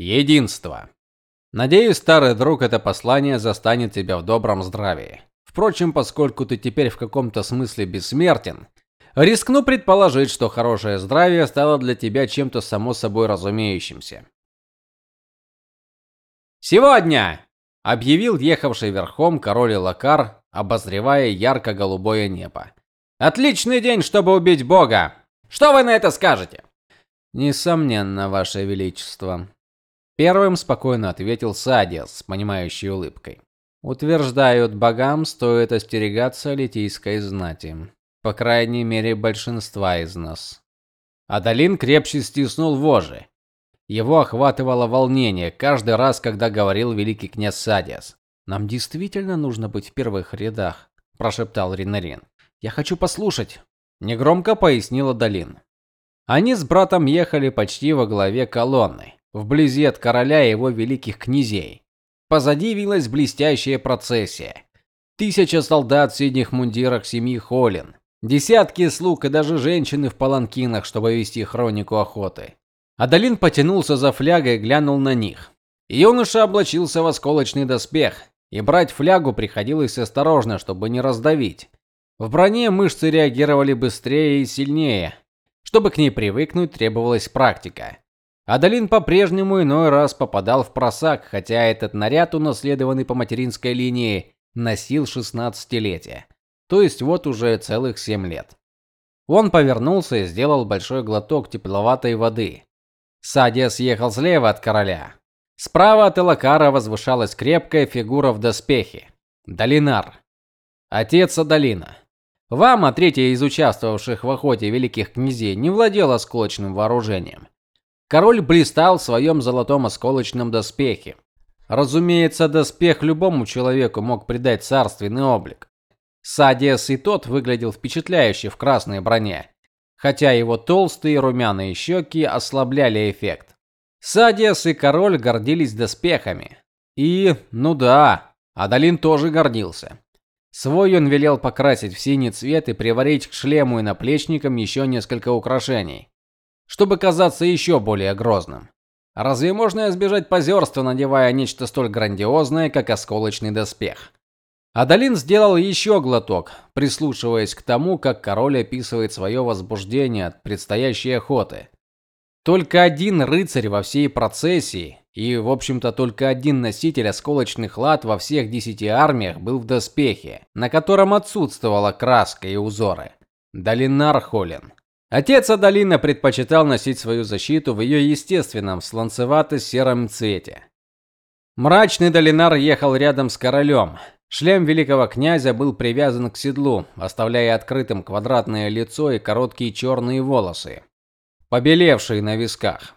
Единство. Надеюсь, старый друг, это послание застанет тебя в добром здравии. Впрочем, поскольку ты теперь в каком-то смысле бессмертен, рискну предположить, что хорошее здравие стало для тебя чем-то само собой разумеющимся. Сегодня, объявил ехавший верхом король Лакар, обозревая ярко-голубое небо. Отличный день, чтобы убить бога. Что вы на это скажете? Несомненно, ваше величество, Первым спокойно ответил Садис с понимающей улыбкой. Утверждают, богам стоит остерегаться литийской знати, по крайней мере, большинства из нас. Адалин крепче стиснул вожжи. Его охватывало волнение каждый раз, когда говорил великий князь Садис. Нам действительно нужно быть в первых рядах, прошептал Ринарин. Я хочу послушать, негромко пояснила Адалин. Они с братом ехали почти во главе колонны вблизи от короля и его великих князей. Позади вилась блестящая процессия. Тысяча солдат в синих мундирах семьи Холин, десятки слуг и даже женщины в паланкинах, чтобы вести хронику охоты. Адалин потянулся за флягой и глянул на них. Юноша облачился в осколочный доспех, и брать флягу приходилось осторожно, чтобы не раздавить. В броне мышцы реагировали быстрее и сильнее. Чтобы к ней привыкнуть, требовалась практика. Адалин по-прежнему иной раз попадал в просак, хотя этот наряд, унаследованный по материнской линии, носил шестнадцатилетие. То есть вот уже целых семь лет. Он повернулся и сделал большой глоток тепловатой воды. Садия съехал слева от короля. Справа от Элакара возвышалась крепкая фигура в доспехе. Долинар. Отец Адалина. Вам, третий из участвовавших в охоте великих князей, не владел осколочным вооружением. Король блистал в своем золотом осколочном доспехе. Разумеется, доспех любому человеку мог придать царственный облик. Садиас и тот выглядел впечатляюще в красной броне, хотя его толстые румяные щеки ослабляли эффект. Садиас и король гордились доспехами. И, ну да, Адалин тоже гордился. Свой он велел покрасить в синий цвет и приварить к шлему и наплечникам еще несколько украшений чтобы казаться еще более грозным. Разве можно избежать позерства, надевая нечто столь грандиозное, как осколочный доспех? Адалин сделал еще глоток, прислушиваясь к тому, как король описывает свое возбуждение от предстоящей охоты. Только один рыцарь во всей процессии и, в общем-то, только один носитель осколочных лад во всех десяти армиях был в доспехе, на котором отсутствовала краска и узоры. Долинар Холин. Отец Адалина предпочитал носить свою защиту в ее естественном сланцевато-сером цвете. Мрачный Долинар ехал рядом с королем. Шлем великого князя был привязан к седлу, оставляя открытым квадратное лицо и короткие черные волосы, побелевшие на висках.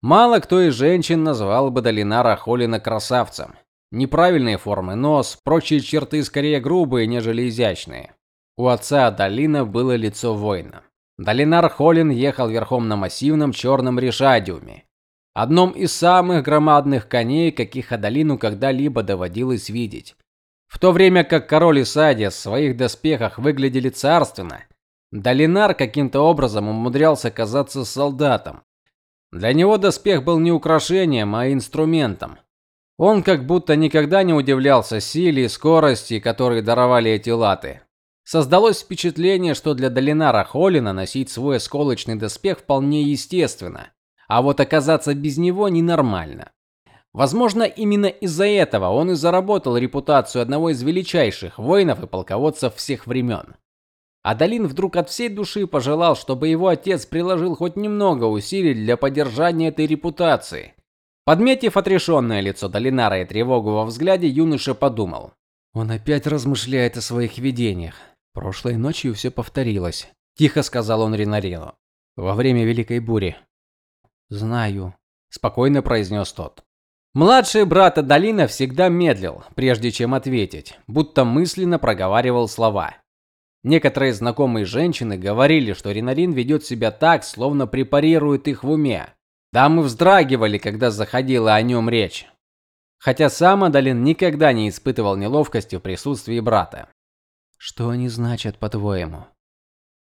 Мало кто из женщин назвал бы Долинара Холина красавцем. Неправильные формы нос, прочие черты скорее грубые, нежели изящные. У отца Долина было лицо воина. Долинар Холин ехал верхом на массивном черном решадиуме, одном из самых громадных коней, каких Адалину когда-либо доводилось видеть. В то время как король Исадия в своих доспехах выглядели царственно, Долинар каким-то образом умудрялся казаться солдатом. Для него доспех был не украшением, а инструментом. Он как будто никогда не удивлялся силе и скорости, которые даровали эти латы. Создалось впечатление, что для Долинара Холина носить свой осколочный доспех вполне естественно, а вот оказаться без него ненормально. Возможно, именно из-за этого он и заработал репутацию одного из величайших воинов и полководцев всех времен. Адалин вдруг от всей души пожелал, чтобы его отец приложил хоть немного усилий для поддержания этой репутации. Подметив отрешенное лицо Долинара и тревогу во взгляде, юноша подумал: он опять размышляет о своих видениях. Прошлой ночью все повторилось, тихо сказал он Ринарину. Во время великой бури. Знаю, спокойно произнес тот. Младший брат Адалина всегда медлил, прежде чем ответить, будто мысленно проговаривал слова. Некоторые знакомые женщины говорили, что Ринарин ведет себя так, словно препарирует их в уме. Дамы вздрагивали, когда заходила о нем речь. Хотя сам Адалин никогда не испытывал неловкости в присутствии брата. Что они значат, по-твоему?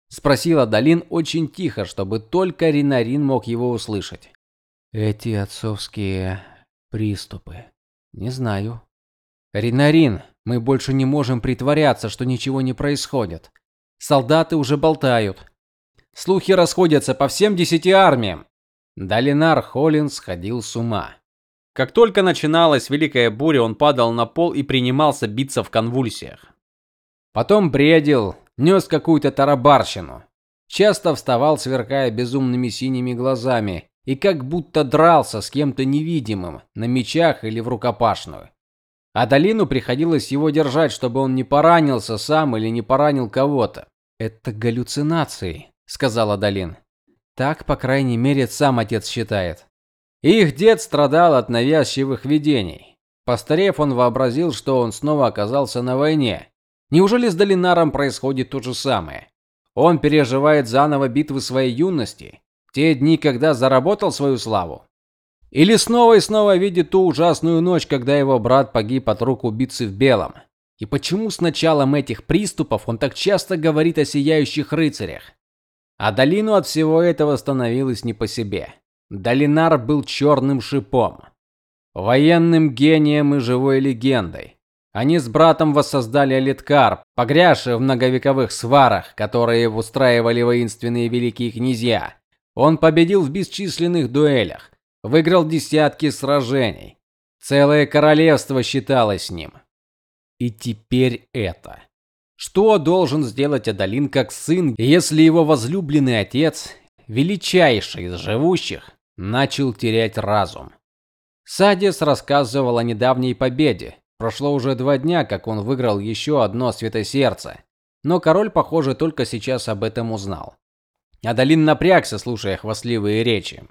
спросила Далин очень тихо, чтобы только Ринарин мог его услышать. Эти отцовские приступы. Не знаю. Ринарин, мы больше не можем притворяться, что ничего не происходит. Солдаты уже болтают. Слухи расходятся по всем десяти армиям. Долинар Холлин сходил с ума. Как только начиналась великая буря, он падал на пол и принимался биться в конвульсиях. Потом бредил, нес какую-то тарабарщину. Часто вставал, сверкая безумными синими глазами, и как будто дрался с кем-то невидимым на мечах или в рукопашную. А Долину приходилось его держать, чтобы он не поранился сам или не поранил кого-то. Это галлюцинации, сказала Долин. Так, по крайней мере, сам отец считает. Их дед страдал от навязчивых видений. Постарев, он вообразил, что он снова оказался на войне. Неужели с Долинаром происходит то же самое? Он переживает заново битвы своей юности, те дни, когда заработал свою славу. Или снова и снова видит ту ужасную ночь, когда его брат погиб от рук убийцы в белом. И почему с началом этих приступов он так часто говорит о сияющих рыцарях? А Долину от всего этого становилось не по себе. Долинар был черным шипом, военным гением и живой легендой. Они с братом воссоздали Алиткар, погрязший в многовековых сварах, которые устраивали воинственные великие князья. Он победил в бесчисленных дуэлях, выиграл десятки сражений. Целое королевство считалось с ним. И теперь это. Что должен сделать Адалин как сын, если его возлюбленный отец, величайший из живущих, начал терять разум? Садис рассказывал о недавней победе. Прошло уже два дня, как он выиграл еще одно светосердце. Но король, похоже, только сейчас об этом узнал. Адалин напрягся, слушая хвастливые речи.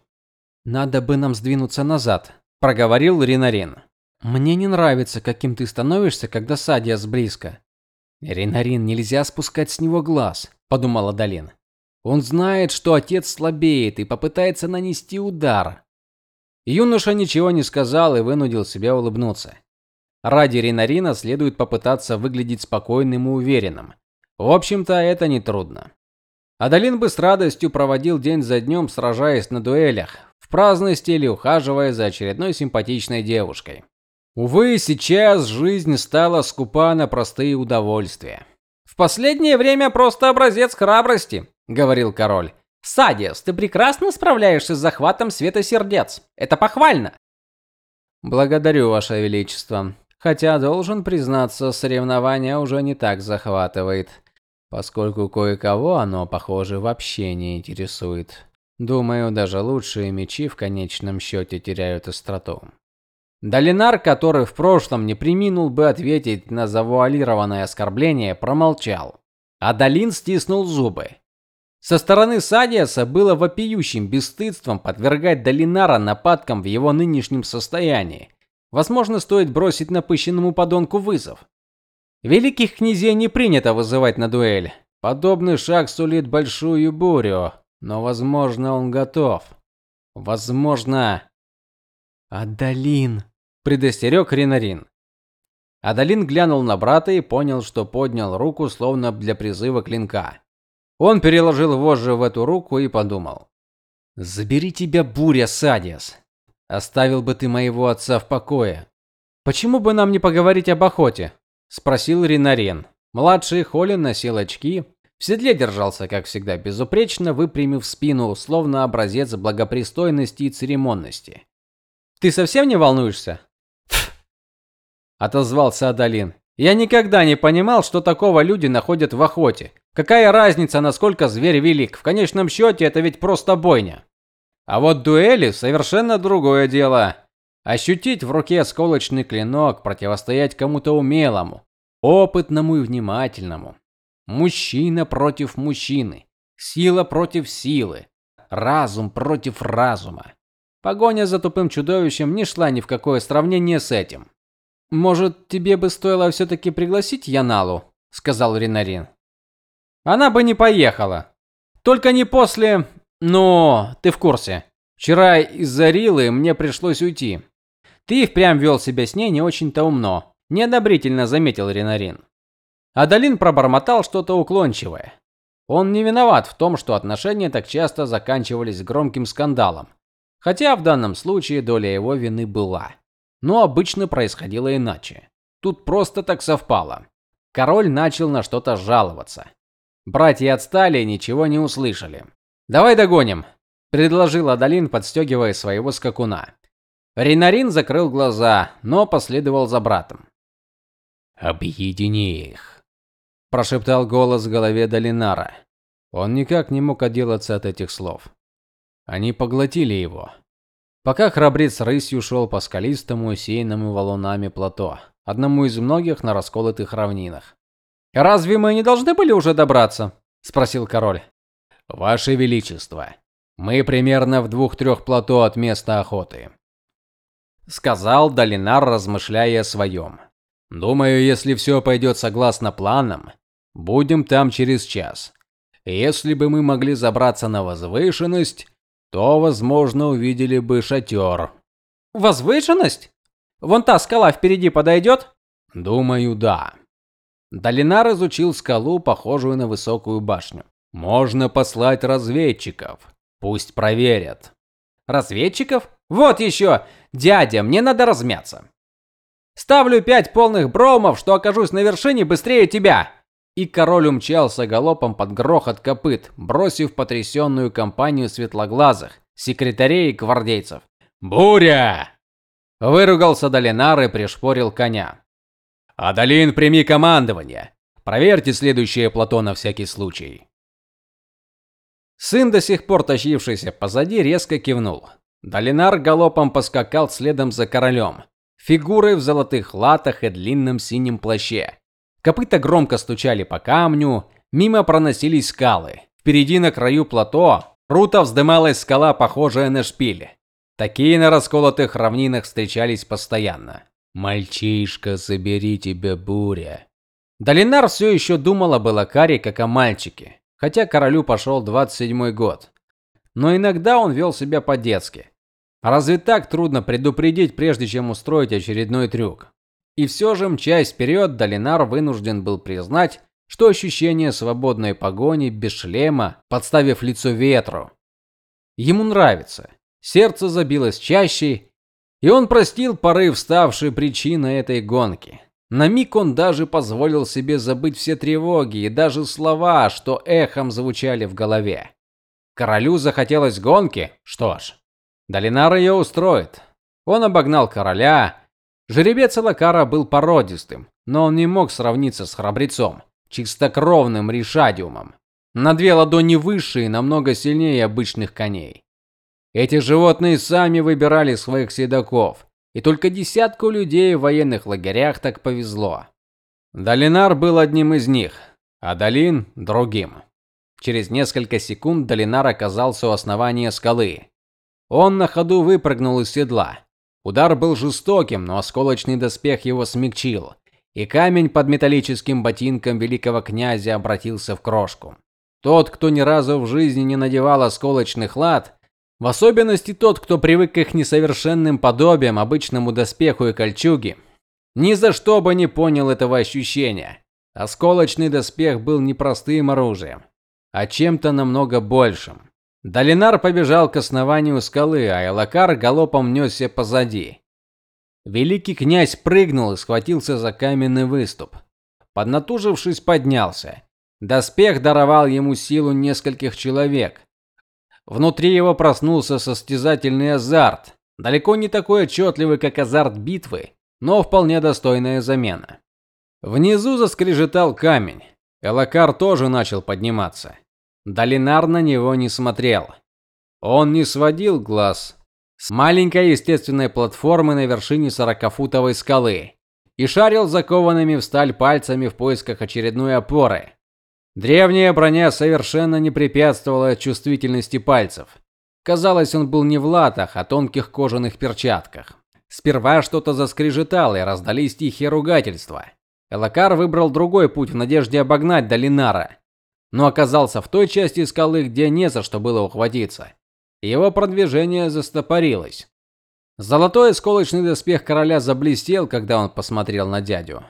Надо бы нам сдвинуться назад, проговорил Ринарин. Мне не нравится, каким ты становишься, когда Садиас близко. Ринарин нельзя спускать с него глаз, подумала Далин. Он знает, что отец слабеет и попытается нанести удар. Юноша ничего не сказал и вынудил себя улыбнуться. Ради Ринарина следует попытаться выглядеть спокойным и уверенным. В общем-то, это не трудно. Адалин бы с радостью проводил день за днем, сражаясь на дуэлях, в праздности или ухаживая за очередной симпатичной девушкой. Увы, сейчас жизнь стала скупа на простые удовольствия. В последнее время просто образец храбрости, говорил король. Садиас, ты прекрасно справляешься с захватом света сердец. Это похвально. Благодарю, ваше величество. Хотя должен признаться, соревнование уже не так захватывает, поскольку кое-кого оно, похоже, вообще не интересует. Думаю, даже лучшие мечи в конечном счете теряют остроту. Долинар, который в прошлом не преминул бы ответить на завуалированное оскорбление, промолчал. А Долин стиснул зубы. Со стороны Садиаса было вопиющим бесстыдством подвергать Долинара нападкам в его нынешнем состоянии. Возможно, стоит бросить напыщенному подонку вызов. Великих князей не принято вызывать на дуэль. Подобный шаг сулит большую бурю, но возможно, он готов. Возможно, Адалин предостерег Ринарин. Адалин глянул на брата и понял, что поднял руку словно для призыва клинка. Он переложил вожжи в эту руку и подумал: "Забери тебя, буря, Садиас. Оставил бы ты моего отца в покое. Почему бы нам не поговорить об охоте?" спросил Ринарин. Младший Холин носил очки, в седле держался, как всегда, безупречно, выпрямив спину, словно образец благопристойности и церемонности. Ты совсем не волнуешься? отозвался Адалин. Я никогда не понимал, что такого люди находят в охоте. Какая разница, насколько зверь велик? В конечном счете это ведь просто бойня. А вот дуэли совершенно другое дело. Ощутить в руке сколочный клинок, противостоять кому-то умелому, опытному и внимательному. Мужчина против мужчины, сила против силы, разум против разума. Погоня за тупым чудовищем не шла ни в какое сравнение с этим. Может, тебе бы стоило все таки пригласить Яналу, сказал Ринарин. Она бы не поехала. Только не после, но ты в курсе. Вчера из-за Рилы мне пришлось уйти. Ты впрямь вел себя с ней не очень-то умно, неодобрительно заметил Ринарин. Адалин пробормотал что-то уклончивое. Он не виноват в том, что отношения так часто заканчивались громким скандалом. Хотя в данном случае доля его вины была. Но обычно происходило иначе. Тут просто так совпало. Король начал на что-то жаловаться. Братья отстали и ничего не услышали. "Давай догоним", предложил Адалин, подстегивая своего скакуна. Ринарин закрыл глаза, но последовал за братом. "Объедини их", прошептал голос в голове Долинара. Он никак не мог отделаться от этих слов. Они поглотили его. Пока храбрец рысью шел по скалистому, усеянному валунами плато, одному из многих на расколотых равнинах. Разве мы не должны были уже добраться? спросил король. Ваше величество, мы примерно в двух-трех плато от места охоты, сказал Долинар, размышляя о своем. Думаю, если все пойдет согласно планам, будем там через час. Если бы мы могли забраться на возвышенность, то, возможно, увидели бы шатер». Возвышенность? Вон та скала впереди подойдет?» Думаю, да. Долинар изучил скалу, похожую на высокую башню. Можно послать разведчиков. Пусть проверят. Разведчиков? Вот еще! Дядя, мне надо размяться. Ставлю пять полных бромов, что окажусь на вершине быстрее тебя. И король умчался галопом под грохот копыт, бросив потрясенную компанию светлоглазых, секретарей и гвардейцев. "Буря!" выругался Долинар и пришпорил коня. "Адалин, прими командование. Проверьте следующее плато на всякий случай". Сын, до сих пор тащившийся позади, резко кивнул. Долинар галопом поскакал следом за королем, фигурой в золотых латах и длинном синем плаще. Копыта громко стучали по камню, мимо проносились скалы. Впереди на краю плато круто вздымалась скала, похожая на шпиль. Такие на расколотых равнинах встречались постоянно. Мальчишка, забери тебя буря. Долинар все еще думал об Элакаре как о мальчике, хотя королю пошел 27-й год. Но иногда он вел себя по-детски. Разве так трудно предупредить, прежде чем устроить очередной трюк? И все же, мчась вперед, Долинар вынужден был признать, что ощущение свободной погони без шлема, подставив лицо ветру, ему нравится. Сердце забилось чаще, и он простил порыв, ставший причиной этой гонки. На миг он даже позволил себе забыть все тревоги и даже слова, что эхом звучали в голове. Королю захотелось гонки. Что ж, Долинар ее устроит. Он обогнал короля, Жеребец Лакара был породистым, но он не мог сравниться с храбрецом, чистокровным ришадиумом. На две ладони выше и намного сильнее обычных коней. Эти животные сами выбирали своих седаков, и только десятку людей в военных лагерях так повезло. Долинар был одним из них, а Долин другим. Через несколько секунд Долинар оказался у основания скалы. Он на ходу выпрыгнул из седла. Удар был жестоким, но осколочный доспех его смягчил, и камень под металлическим ботинком великого князя обратился в крошку. Тот, кто ни разу в жизни не надевал осколочных лад, в особенности тот, кто привык к их несовершенным подобиям, обычному доспеху и кольчуге, ни за что бы не понял этого ощущения. Осколочный доспех был не простым оружием, а чем-то намного большим. Долинар побежал к основанию скалы, а Элакар галопом несся позади. Великий князь прыгнул и схватился за каменный выступ. Поднатужившись, поднялся. Доспех даровал ему силу нескольких человек. Внутри его проснулся состязательный азарт, далеко не такой отчетливый, как азарт битвы, но вполне достойная замена. Внизу заскрежетал камень. Элакар тоже начал подниматься. Долинар на него не смотрел. Он не сводил глаз с маленькой естественной платформы на вершине сорокафутовой скалы и шарил закованными в сталь пальцами в поисках очередной опоры. Древняя броня совершенно не препятствовала чувствительности пальцев. Казалось, он был не в латах, а тонких кожаных перчатках. Сперва что-то заскрежетало и раздались тихие ругательства. Элакар выбрал другой путь в надежде обогнать Долинара но оказался в той части скалы, где не за что было ухватиться. Его продвижение застопорилось. Золотой осколочный доспех короля заблестел, когда он посмотрел на дядю.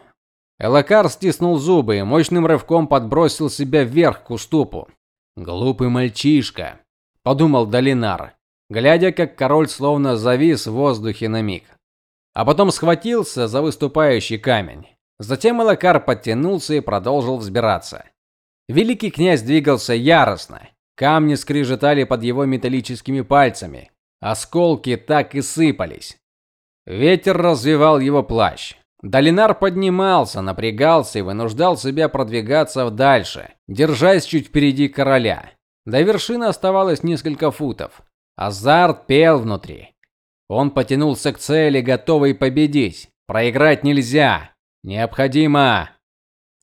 Элакар стиснул зубы и мощным рывком подбросил себя вверх к уступу. Глупый мальчишка, подумал Долинар. глядя, как король словно завис в воздухе на миг. А потом схватился за выступающий камень. Затем Элакар подтянулся и продолжил взбираться. Великий князь двигался яростно. Камни скрежетали под его металлическими пальцами. Осколки так и сыпались. Ветер развивал его плащ. Долинар поднимался, напрягался и вынуждал себя продвигаться дальше, держась чуть впереди короля. До вершины оставалось несколько футов. Азарт пел внутри. Он потянулся к цели, готовый победить. Проиграть нельзя. Необходимо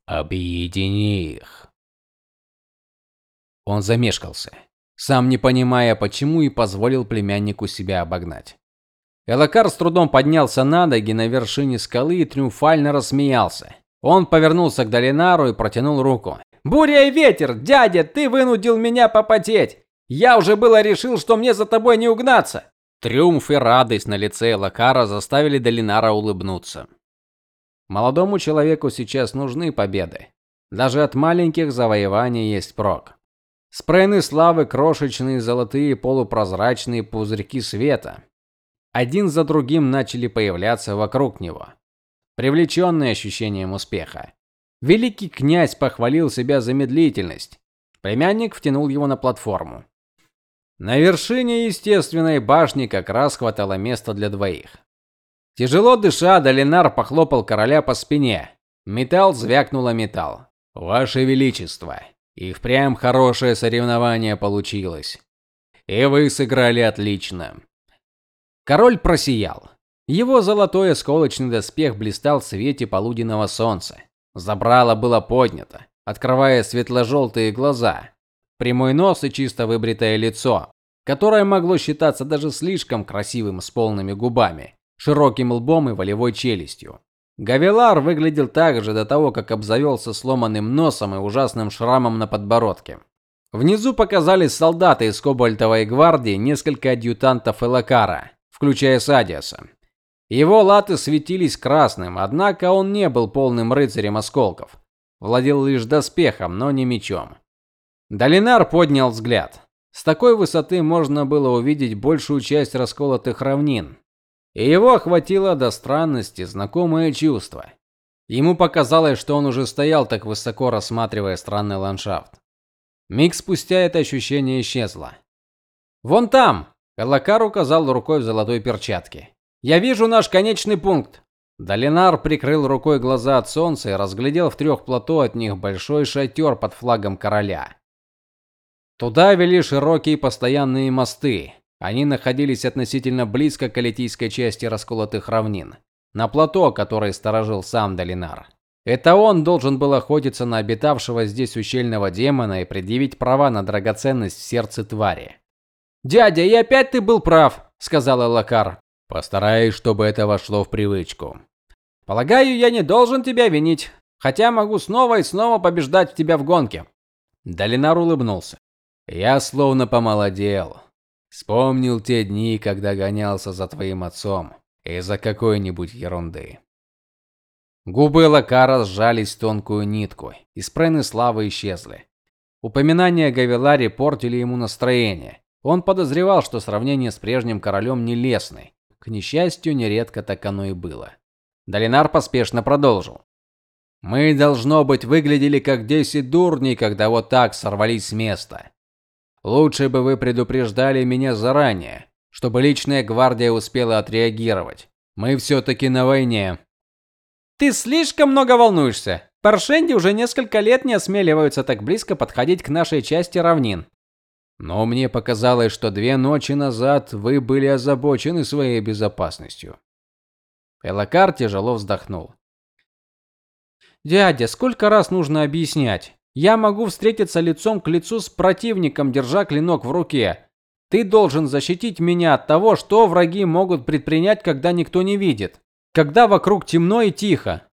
объединить их. Он замешкался, сам не понимая почему и позволил племяннику себя обогнать. Элакар с трудом поднялся на ноги на вершине скалы и триумфально рассмеялся. Он повернулся к Долинару и протянул руку. "Буря и ветер, дядя, ты вынудил меня попотеть. Я уже было решил, что мне за тобой не угнаться". Триумф и радость на лице Элакара заставили Долинара улыбнуться. Молодому человеку сейчас нужны победы. Даже от маленьких завоеваний есть прок. Спрены славы крошечные золотые полупрозрачные пузырьки света один за другим начали появляться вокруг него, привлеченные ощущением успеха. Великий князь похвалил себя за медлительность. Племянник втянул его на платформу. На вершине естественной башни как раз хватало места для двоих. Тяжело дыша, Долинар похлопал короля по спине. Металл звякнуло металл. Ваше величество, и впрямь хорошее соревнование получилось. И вы сыграли отлично. Король просиял. Его золотой осколочный доспех блистал в свете полуденного солнца. Забрало было поднято, открывая светло-желтые глаза, прямой нос и чисто выбритое лицо, которое могло считаться даже слишком красивым с полными губами, широким лбом и волевой челюстью. Гавелар выглядел так же до того, как обзавелся сломанным носом и ужасным шрамом на подбородке. Внизу показались солдаты из Кобальтовой гвардии, несколько адъютантов Элакара включая Садиаса. Его латы светились красным, однако он не был полным рыцарем осколков. Владел лишь доспехом, но не мечом. Долинар поднял взгляд. С такой высоты можно было увидеть большую часть расколотых равнин. И его охватило до странности знакомое чувство. Ему показалось, что он уже стоял так высоко, рассматривая странный ландшафт. Миг спустя это ощущение исчезло. Вон там, Элакар указал рукой в золотой перчатке. Я вижу наш конечный пункт. Долинар прикрыл рукой глаза от солнца и разглядел в трех плато от них большой шатер под флагом короля. Туда вели широкие постоянные мосты. Они находились относительно близко к алитийской части расколотых равнин, на плато, которое сторожил сам Долинар. Это он должен был охотиться на обитавшего здесь ущельного демона и предъявить права на драгоценность в сердце твари. "Дядя, и опять ты был прав", сказала Лакар. "Постараюсь, чтобы это вошло в привычку. Полагаю, я не должен тебя винить, хотя могу снова и снова побеждать тебя в гонке". Долинар улыбнулся. "Я словно помолодел. Вспомнил те дни, когда гонялся за твоим отцом из-за какой-нибудь ерунды". Губы Лакара сжались в тонкую нитку, и спрены славы исчезли. Упоминания о Гавеларе портили ему настроение. Он подозревал, что сравнение с прежним королем нелестны. К несчастью, нередко так оно и было. Долинар поспешно продолжил: Мы должно быть выглядели как десять дурней, когда вот так сорвались с места. Лучше бы вы предупреждали меня заранее, чтобы личная гвардия успела отреагировать. Мы все-таки на войне. Ты слишком много волнуешься. Паршенди уже несколько лет не осмеливаются так близко подходить к нашей части равнин. Но мне показалось, что две ночи назад вы были озабочены своей безопасностью. Элакар тяжело вздохнул. Дядя, сколько раз нужно объяснять? Я могу встретиться лицом к лицу с противником, держа клинок в руке. Ты должен защитить меня от того, что враги могут предпринять, когда никто не видит, когда вокруг темно и тихо.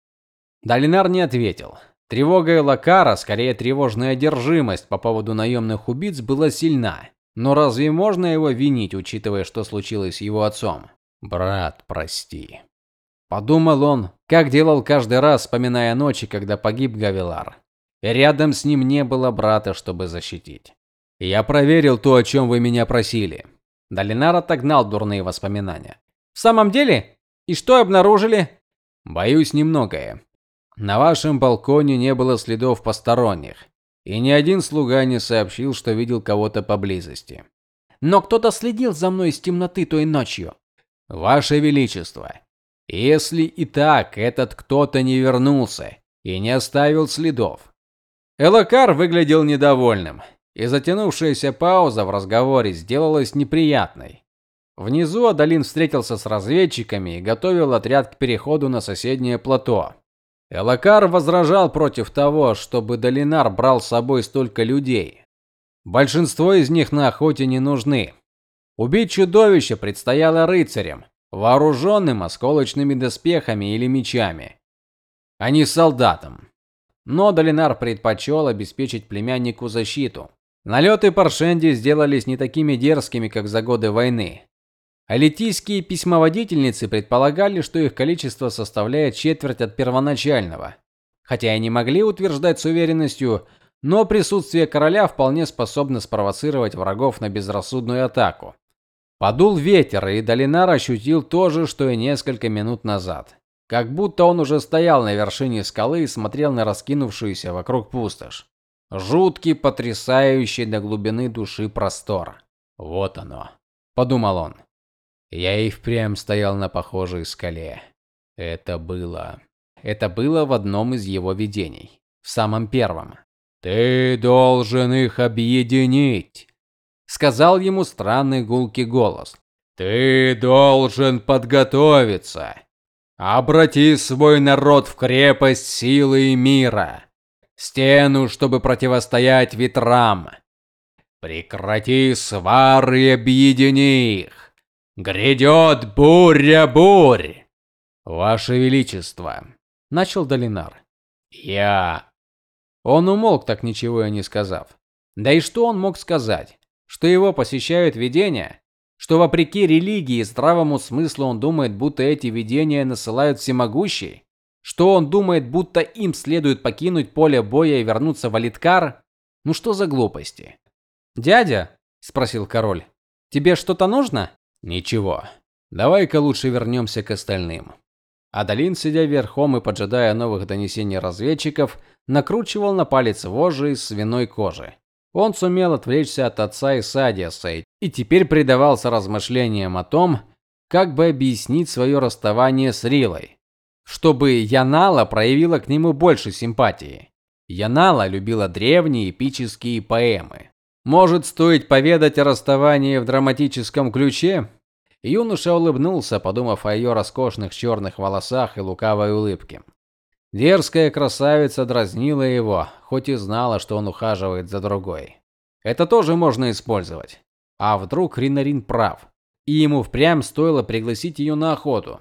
Долинар не ответил. Тревога Элакара, скорее тревожная одержимость по поводу наемных убийц была сильна. Но разве можно его винить, учитывая, что случилось с его отцом? Брат, прости, подумал он, как делал каждый раз, вспоминая ночи, когда погиб Гавилар. Рядом с ним не было брата, чтобы защитить. Я проверил то, о чем вы меня просили. Долинар отогнал дурные воспоминания. В самом деле? И что обнаружили? Боюсь немногое. На вашем балконе не было следов посторонних, и ни один слуга не сообщил, что видел кого-то поблизости. Но кто-то следил за мной из темноты той ночью. Ваше величество, если и так этот кто-то не вернулся и не оставил следов. Элакар выглядел недовольным, и затянувшаяся пауза в разговоре сделалась неприятной. Внизу Адалин встретился с разведчиками и готовил отряд к переходу на соседнее плато. Элакар возражал против того, чтобы Долинар брал с собой столько людей. Большинство из них на охоте не нужны. Убить чудовище предстояло рыцарям, вооруженным осколочными доспехами или мечами, а не солдатам. Но Долинар предпочел обеспечить племяннику защиту. Налеты Паршенди сделались не такими дерзкими, как за годы войны. Алитийские письмоводительницы предполагали, что их количество составляет четверть от первоначального. Хотя и не могли утверждать с уверенностью, но присутствие короля вполне способно спровоцировать врагов на безрассудную атаку. Подул ветер, и Долинар ощутил то же, что и несколько минут назад. Как будто он уже стоял на вершине скалы и смотрел на раскинувшуюся вокруг пустошь. Жуткий, потрясающий до глубины души простор. Вот оно, подумал он. Я и впрямь стоял на похожей скале. Это было это было в одном из его видений, в самом первом. Ты должен их объединить, сказал ему странный гулкий голос. Ты должен подготовиться. Обрати свой народ в крепость силы и мира, стену, чтобы противостоять ветрам. Прекрати свары и объедини их. Грядет буря бурь. Ваше величество, начал Долинар. Я Он умолк, так ничего и не сказав. Да и что он мог сказать? Что его посещают видения? Что вопреки религии и здравому смыслу он думает, будто эти видения насылают всемогущий? Что он думает, будто им следует покинуть поле боя и вернуться в Алиткар? Ну что за глупости? "Дядя?" спросил король. "Тебе что-то нужно?" Ничего. Давай-ка лучше вернемся к остальным. Адалин, сидя верхом и поджидая новых донесений разведчиков, накручивал на палец вожжи из свиной кожи. Он сумел отвлечься от отца и Садиаса и теперь предавался размышлениям о том, как бы объяснить свое расставание с Рилой, чтобы Янала проявила к нему больше симпатии. Янала любила древние эпические поэмы. Может, стоит поведать о расставании в драматическом ключе? Юноша улыбнулся, подумав о ее роскошных черных волосах и лукавой улыбке. Дерзкая красавица дразнила его, хоть и знала, что он ухаживает за другой. Это тоже можно использовать. А вдруг Ринарин прав, и ему впрямь стоило пригласить ее на охоту.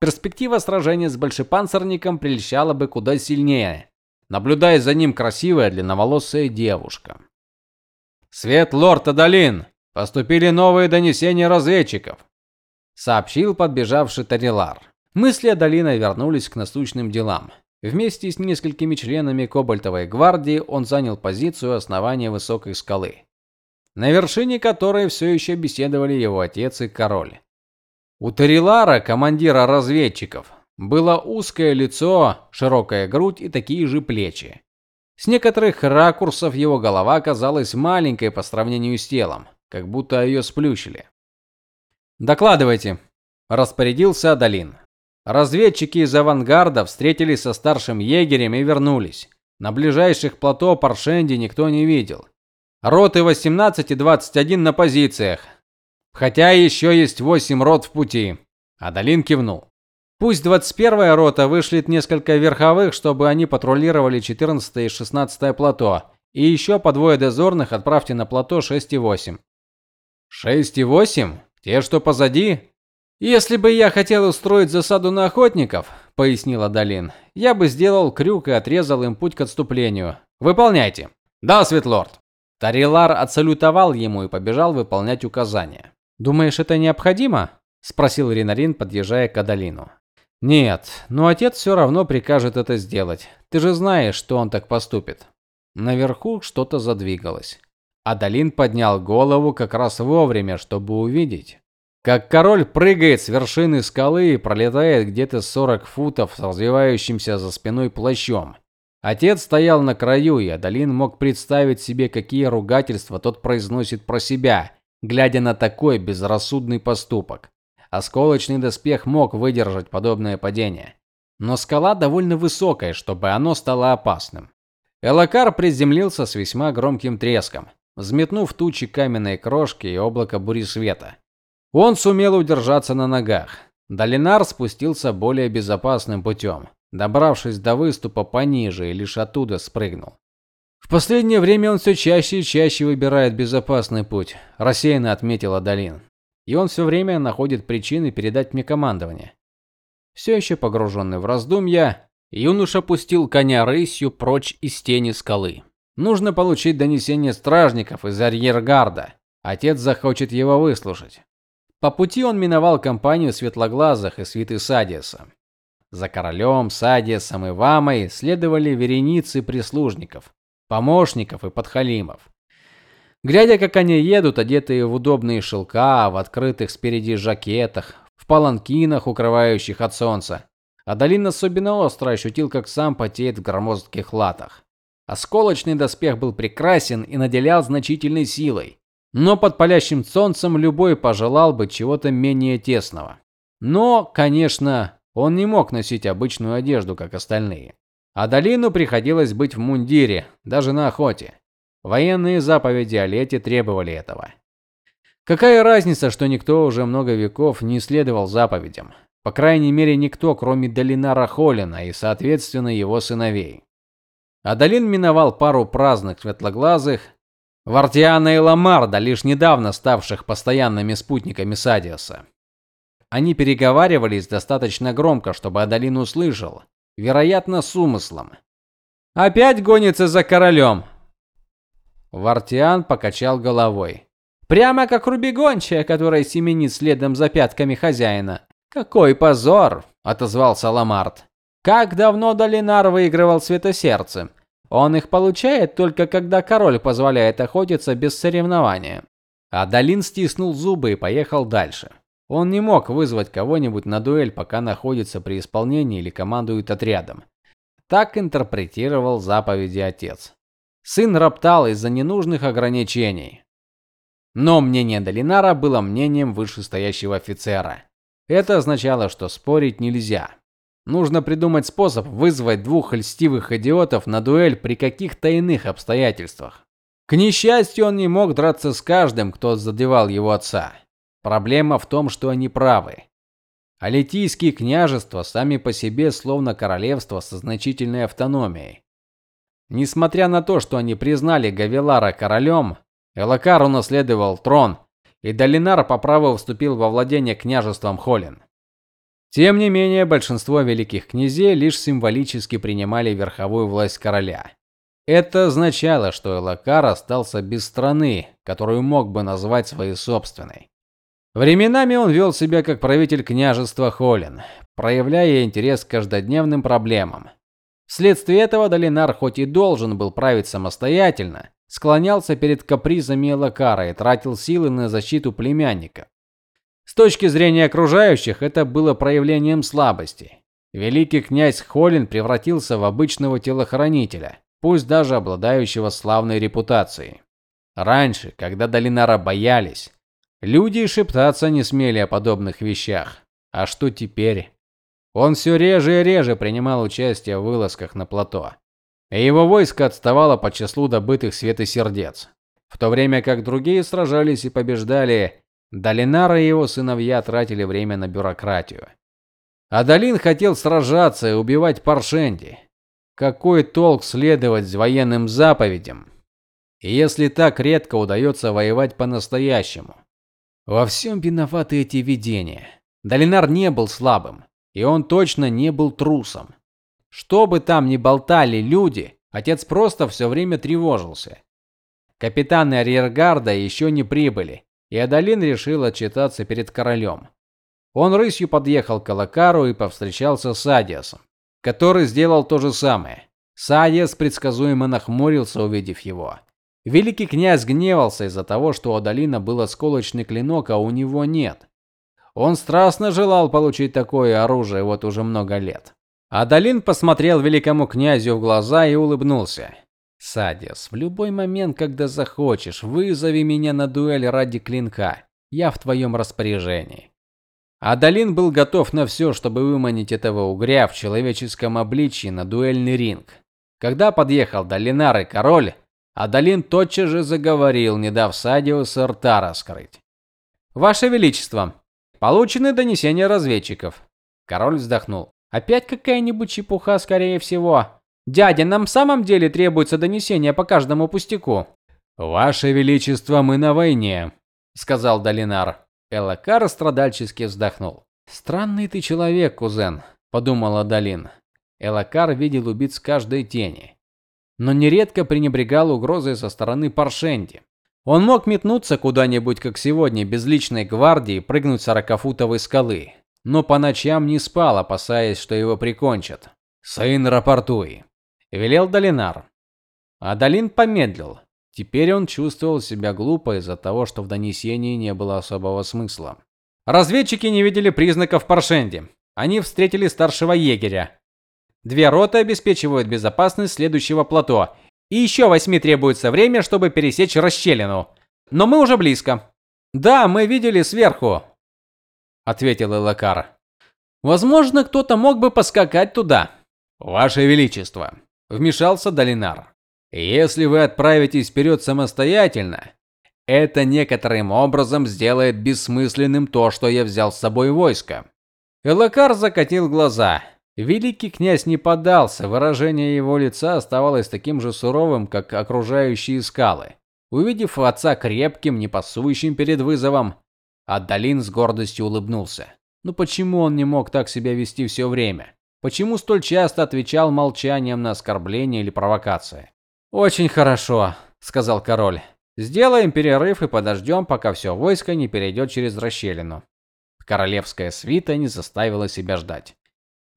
Перспектива сражения с большепанцирником прельщала бы куда сильнее, наблюдая за ним красивая длинноволосая девушка. Свет лорд Адалин, поступили новые донесения разведчиков, сообщил подбежавший Тарилар. Мысли Адалина вернулись к насущным делам. Вместе с несколькими членами Кобальтовой гвардии он занял позицию основания высокой скалы, на вершине которой все еще беседовали его отец и король. У Тарилара, командира разведчиков, было узкое лицо, широкая грудь и такие же плечи. С некоторых ракурсов его голова казалась маленькой по сравнению с телом, как будто ее сплющили. Докладывайте, распорядился Адалин. Разведчики из авангарда встретились со старшим егерем и вернулись. На ближайших плато Паршенди никто не видел. Роты 18 и 21 на позициях. Хотя еще есть 8 рот в пути. Адалин кивнул. Пусть 21-я рота вышлет несколько верховых, чтобы они патрулировали 14 и 16 плато, и еще по двое дозорных отправьте на плато 6 и 8. 6 и 8? Те, что позади? Если бы я хотел устроить засаду на охотников, пояснила Далин. Я бы сделал крюк и отрезал им путь к отступлению. Выполняйте. Да, Светлорд. Тарилар отсалютовал ему и побежал выполнять указания. Думаешь, это необходимо? спросил Ринарин, подъезжая к Адалину. Нет, но отец все равно прикажет это сделать. Ты же знаешь, что он так поступит. Наверху что-то задвигалось. Адалин поднял голову как раз вовремя, чтобы увидеть, как король прыгает с вершины скалы и пролетает где-то 40 футов с развивающимся за спиной плащом. Отец стоял на краю, и Адалин мог представить себе, какие ругательства тот произносит про себя, глядя на такой безрассудный поступок. Осколочный доспех мог выдержать подобное падение, но скала довольно высокая, чтобы оно стало опасным. Элакар приземлился с весьма громким треском, взметнув тучи каменной крошки и облако света. Он сумел удержаться на ногах. Долинар спустился более безопасным путем, добравшись до выступа пониже и лишь оттуда спрыгнул. В последнее время он все чаще и чаще выбирает безопасный путь, рассеянно отметила Долин. И он все время находит причины передать мне командование. Все еще погруженный в раздумья, юноша пустил коня рысью прочь из тени скалы. Нужно получить донесение стражников из арьергарда. Отец захочет его выслушать. По пути он миновал компанию светлоглазых и свиты Садиса. За королем, Садиасом и Вамой следовали вереницы прислужников, помощников и подхалимов. Глядя, как они едут, одетые в удобные шелка, в открытых спереди жакетах, в паланкинах, укрывающих от солнца, Адалин особенно остро ощутил, как сам потеет в громоздких латах. Осколочный доспех был прекрасен и наделял значительной силой, но под палящим солнцем любой пожелал бы чего-то менее тесного. Но, конечно, он не мог носить обычную одежду, как остальные. А Долину приходилось быть в мундире, даже на охоте. Военные заповеди о лете требовали этого. Какая разница, что никто уже много веков не следовал заповедям? По крайней мере, никто, кроме Долинара Холина и, соответственно, его сыновей. Адалин миновал пару праздных светлоглазых, Вартиана и Ламарда, лишь недавно ставших постоянными спутниками Садиаса. Они переговаривались достаточно громко, чтобы Адалин услышал, вероятно, с умыслом. Опять гонится за королем!» Вартиан покачал головой. Прямо как рубегончая, которая семенит следом за пятками хозяина. Какой позор, отозвался Ламарт. Как давно Долинар выигрывал Светосердце? Он их получает только когда король позволяет охотиться без соревнования. А Долин стиснул зубы и поехал дальше. Он не мог вызвать кого-нибудь на дуэль, пока находится при исполнении или командует отрядом. Так интерпретировал заповеди отец. Сын роптал из-за ненужных ограничений. Но мнение Долинара было мнением вышестоящего офицера. Это означало, что спорить нельзя. Нужно придумать способ вызвать двух льстивых идиотов на дуэль при каких-то иных обстоятельствах. К несчастью, он не мог драться с каждым, кто задевал его отца. Проблема в том, что они правы. Алетийские княжества сами по себе словно королевство со значительной автономией. Несмотря на то, что они признали Гавелара королем, Элакар унаследовал трон, и Долинар по праву вступил во владение княжеством Холин. Тем не менее, большинство великих князей лишь символически принимали верховую власть короля. Это означало, что Элакар остался без страны, которую мог бы назвать своей собственной. Временами он вел себя как правитель княжества Холин, проявляя интерес к каждодневным проблемам. Вследствие этого Долинар хоть и должен был править самостоятельно, склонялся перед капризами Элакара и тратил силы на защиту племянника. С точки зрения окружающих это было проявлением слабости. Великий князь Холин превратился в обычного телохранителя, пусть даже обладающего славной репутацией. Раньше, когда Долинара боялись, Люди шептаться не смели о подобных вещах. А что теперь? Он все реже и реже принимал участие в вылазках на плато. И его войско отставало по числу добытых светосердец. В то время как другие сражались и побеждали, Долинар и его сыновья тратили время на бюрократию. А Долин хотел сражаться и убивать Паршенди. Какой толк следовать военным заповедям, если так редко удается воевать по-настоящему? Во всем виноваты эти видения. Долинар не был слабым, и он точно не был трусом. Что бы там ни болтали люди, отец просто все время тревожился. Капитаны арьергарда еще не прибыли, и Адалин решил отчитаться перед королем. Он рысью подъехал к Алакару и повстречался с Адиасом, который сделал то же самое. Садиас предсказуемо нахмурился, увидев его. Великий князь гневался из-за того, что у Адалина был осколочный клинок, а у него нет. Он страстно желал получить такое оружие вот уже много лет. Адалин посмотрел великому князю в глаза и улыбнулся. Садис, в любой момент, когда захочешь, вызови меня на дуэль ради клинка. Я в твоем распоряжении. Адалин был готов на все, чтобы выманить этого угря в человеческом обличье на дуэльный ринг. Когда подъехал Долинар и король, Адалин тотчас же заговорил, не дав Садиусу рта раскрыть. Ваше величество, получены донесения разведчиков. Король вздохнул. Опять какая-нибудь чепуха, скорее всего. Дядя, нам в самом деле требуется донесение по каждому пустяку. Ваше величество, мы на войне, сказал Долинар. Элакар страдальчески вздохнул. Странный ты человек, кузен, подумала Долин. Элакар видел убийц каждой тени, но нередко пренебрегал угрозой со стороны Паршенди. Он мог метнуться куда-нибудь, как сегодня, без личной гвардии, прыгнуть с сорокафутовой скалы, но по ночам не спал, опасаясь, что его прикончат. "Сын, рапортуй", велел Долинар. А Долин помедлил. Теперь он чувствовал себя глупо из-за того, что в донесении не было особого смысла. Разведчики не видели признаков Паршенди. Они встретили старшего егеря, Две роты обеспечивают безопасность следующего плато, и еще восьми требуется время, чтобы пересечь расщелину. Но мы уже близко. Да, мы видели сверху, ответил Элакар. Возможно, кто-то мог бы поскакать туда. Ваше величество, вмешался Долинар. Если вы отправитесь вперед самостоятельно, это некоторым образом сделает бессмысленным то, что я взял с собой войско. Элакар закатил глаза. Великий князь не поддался, выражение его лица оставалось таким же суровым, как окружающие скалы. Увидев отца крепким, не перед вызовом, Адалин с гордостью улыбнулся. Ну почему он не мог так себя вести все время? Почему столь часто отвечал молчанием на оскорбления или провокации? Очень хорошо, сказал король. Сделаем перерыв и подождем, пока все войско не перейдет через расщелину. Королевская свита не заставила себя ждать.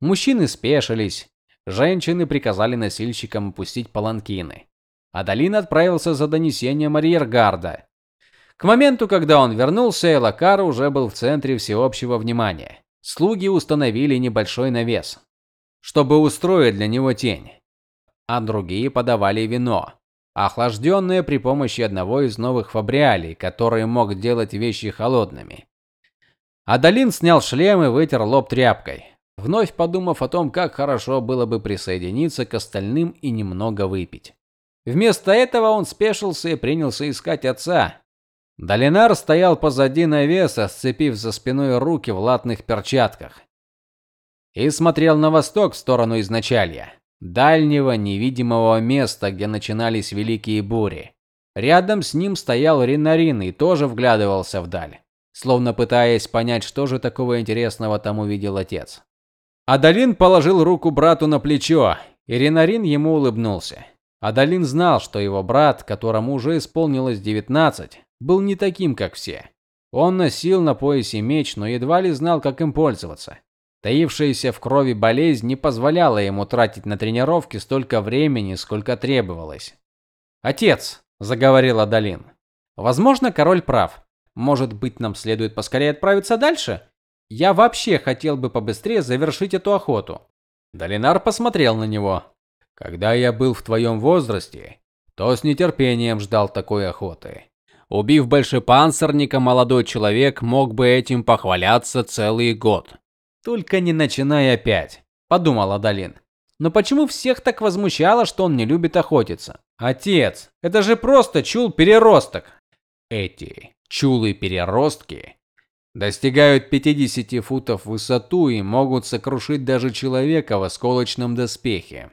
Мужчины спешились, женщины приказали носильщикам опустить паланкины. Адалин отправился за донесением арьергарда. К моменту, когда он вернулся, Элакар уже был в центре всеобщего внимания. Слуги установили небольшой навес, чтобы устроить для него тень. А другие подавали вино, охлажденное при помощи одного из новых фабриалей, который мог делать вещи холодными. Адалин снял шлем и вытер лоб тряпкой вновь подумав о том, как хорошо было бы присоединиться к остальным и немного выпить. Вместо этого он спешился и принялся искать отца. Долинар стоял позади навеса, сцепив за спиной руки в латных перчатках, и смотрел на восток в сторону изначалья, дальнего невидимого места, где начинались великие бури. Рядом с ним стоял Ринарин и тоже вглядывался вдаль, словно пытаясь понять, что же такого интересного там увидел отец. Адалин положил руку брату на плечо, и Ренарин ему улыбнулся. Адалин знал, что его брат, которому уже исполнилось 19, был не таким, как все. Он носил на поясе меч, но едва ли знал, как им пользоваться. Таившаяся в крови болезнь не позволяла ему тратить на тренировки столько времени, сколько требовалось. "Отец", заговорил Адалин. "Возможно, король прав. Может быть, нам следует поскорее отправиться дальше? Я вообще хотел бы побыстрее завершить эту охоту. Долинар посмотрел на него. Когда я был в твоем возрасте, то с нетерпением ждал такой охоты. Убив большепанцирника, молодой человек мог бы этим похваляться целый год. Только не начинай опять, подумал Адалин. Но почему всех так возмущало, что он не любит охотиться? Отец, это же просто чул-переросток. Эти чулы-переростки достигают 50 футов в высоту и могут сокрушить даже человека в осколочном доспехе.